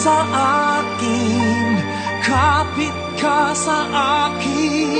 sa akin, kapit ka sa akin.